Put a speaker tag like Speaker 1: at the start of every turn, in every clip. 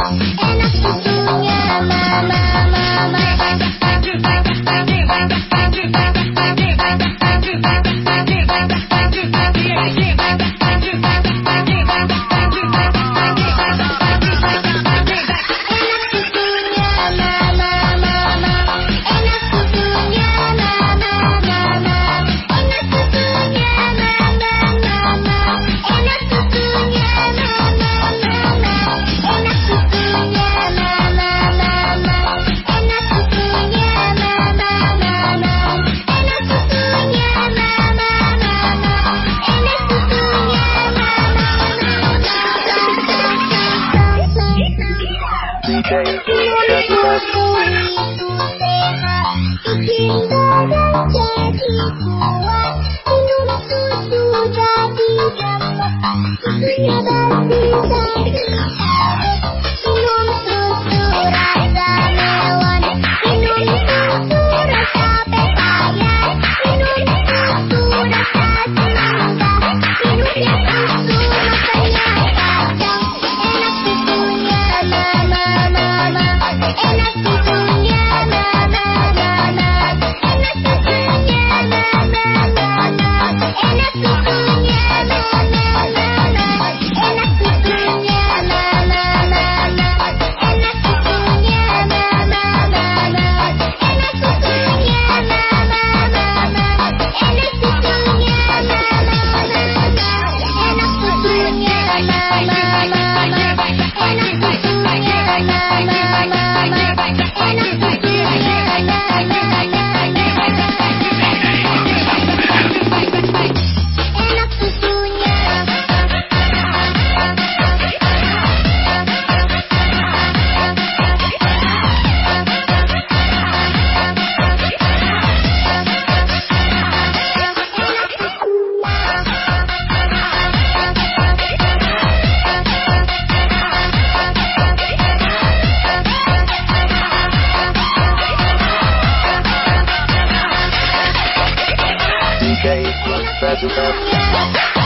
Speaker 1: Enak sekali mama. Thank
Speaker 2: you.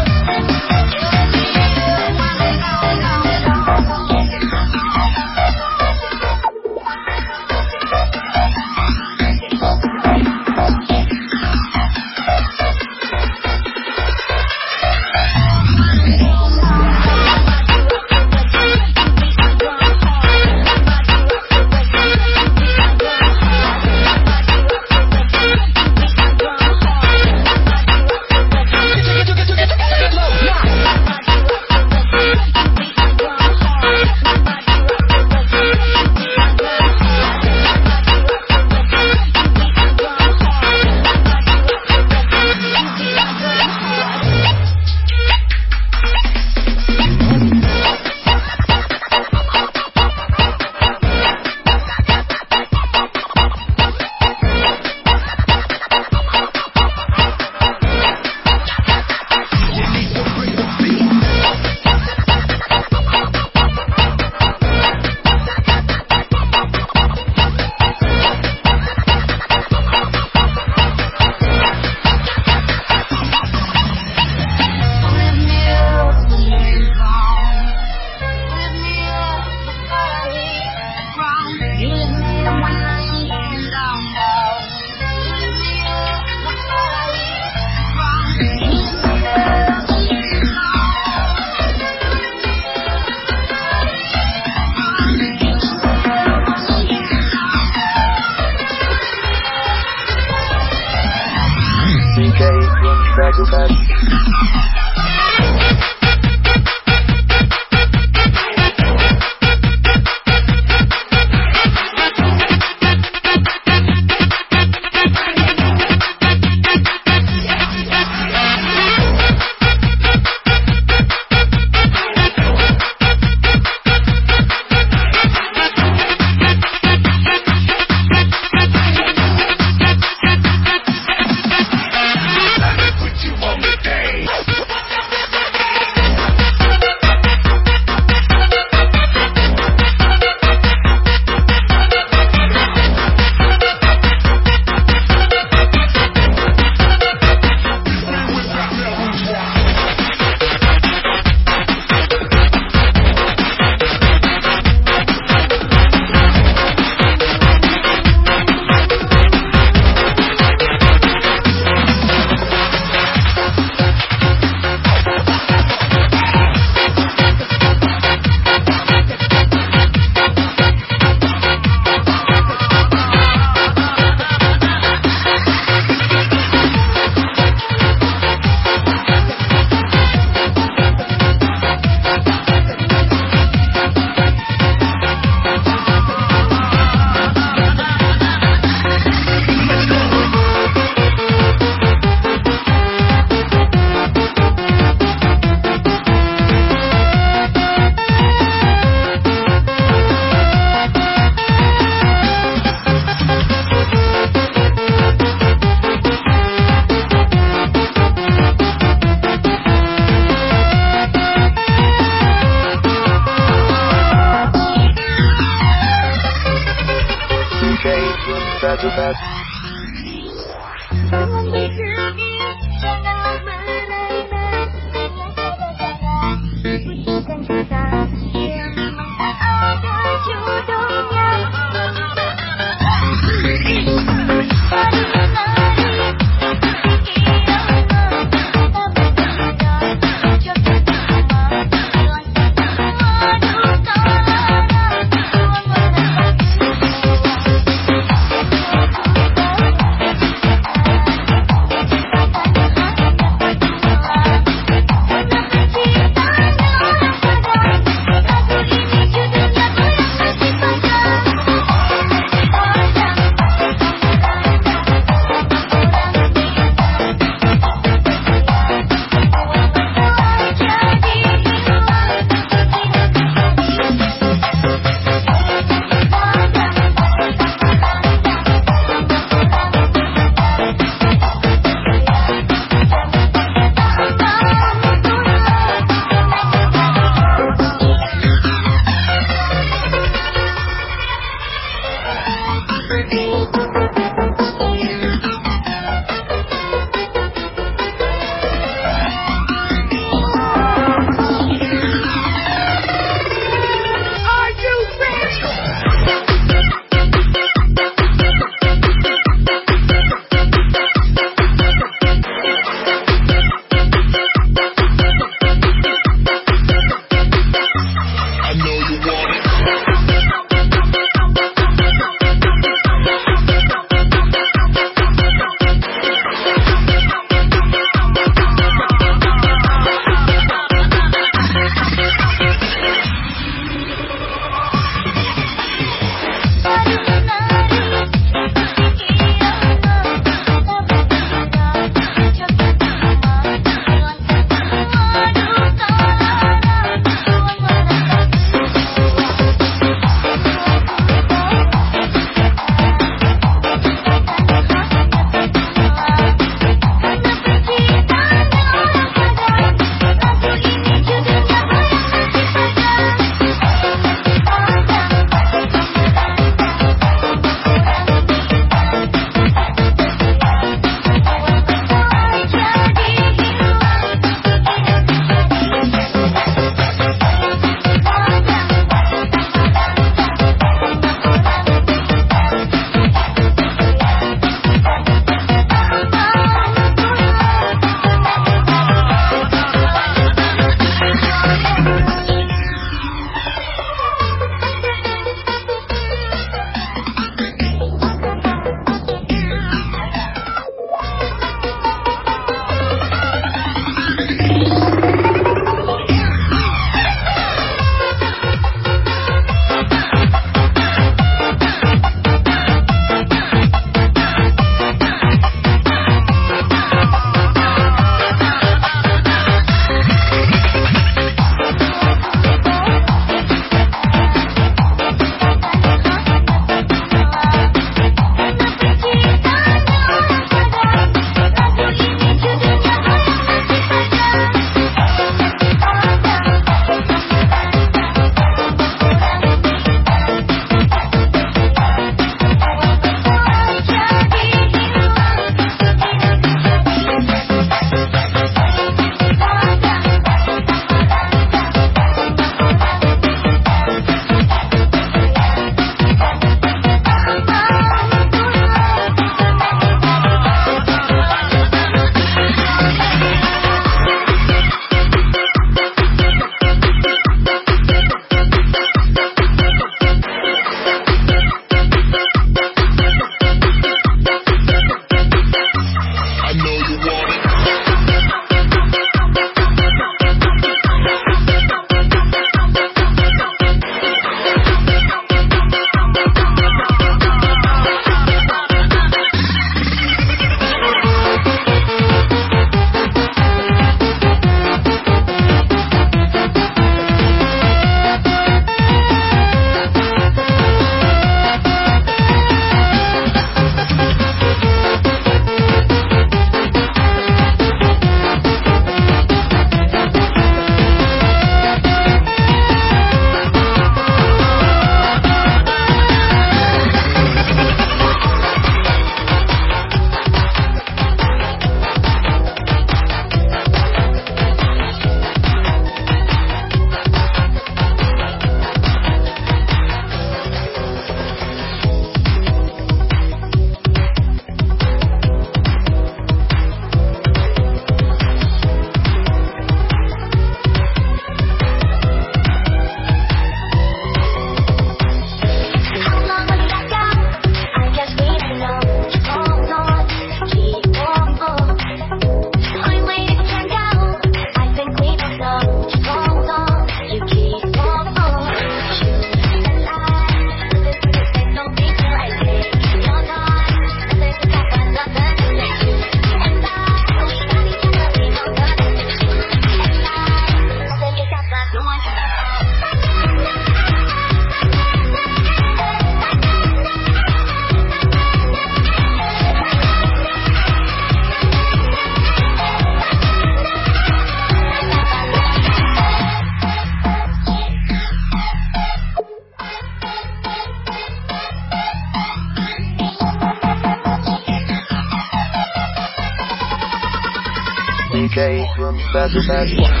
Speaker 1: CK, better, better.